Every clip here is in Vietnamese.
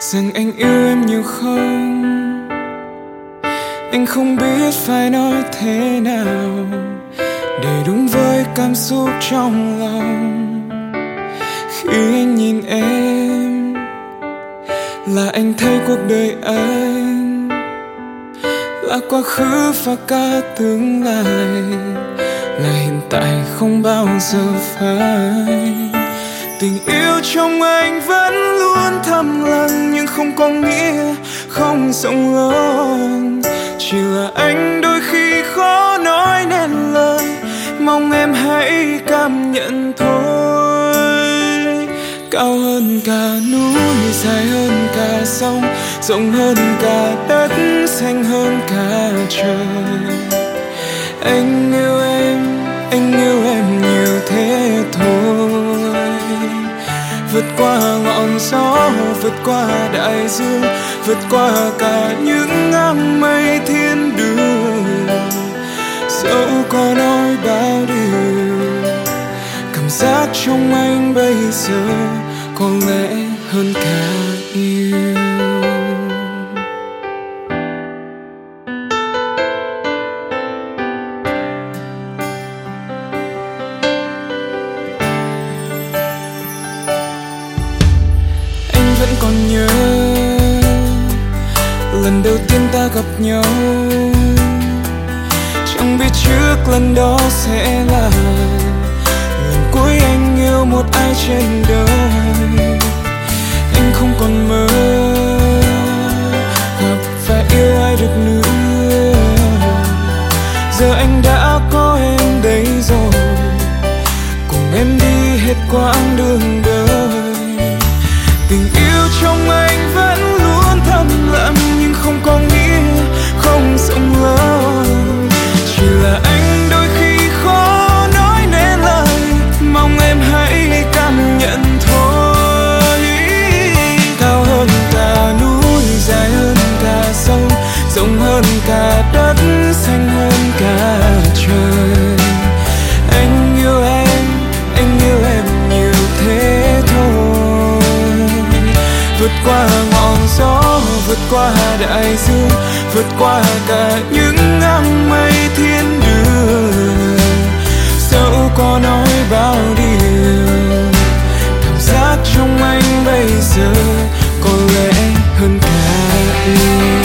rằng anh yêu em nhiều không? Anh không biết phải nói thế nào để đúng với cảm xúc trong lòng. Khi anh nhìn em, là anh thấy cuộc đời anh là quá khứ và cả tương lai, là hiện tại không bao giờ phai tình yêu trong anh vẫn luôn thầm lặng, nhưng không có nghĩa không rộng lớn. Chỉ là anh đôi khi khó nói nên lời, mong em hãy cảm nhận thôi. Cao hơn cả núi, dài hơn cả sông, rộng hơn cả đất, xanh hơn cả trời. Anh yêu em, anh yêu em nhiều qua ngọn gió, vượt qua đại dương, vượt qua cả những áng mây thiên đường. Dẫu có nói bao điều, cảm giác trong anh bây giờ có lẽ hơn cả yêu. Còn nhớ. Lần đầu tiên ta gặp nhau, chẳng biết trước lần đó sẽ là lần cuối anh yêu một ai trên đời. Anh không còn mơ gặp và yêu ai được nữa. Giờ anh đã có em đây rồi, cùng em đi hết quãng đường đời. Qua đại dương, vượt qua cả những áng mây thiên đường. Dẫu có nói bao điều, cảm giác trong anh bây giờ có lẽ hơn cả yêu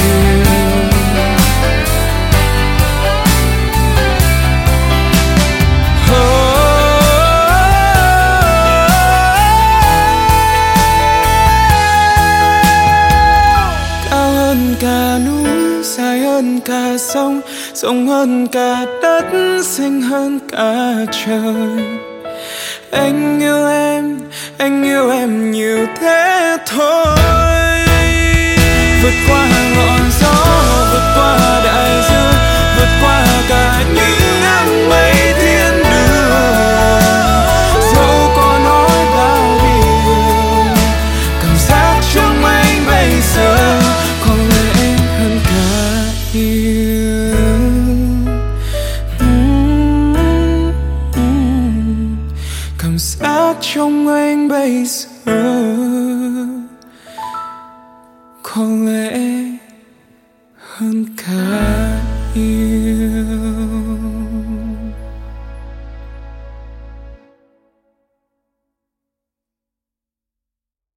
hơn cả sông, rộng hơn cả đất xanh hơn cả trời. Anh yêu em, anh yêu em nhiều thế. Trong anh bây giờ. Có lẽ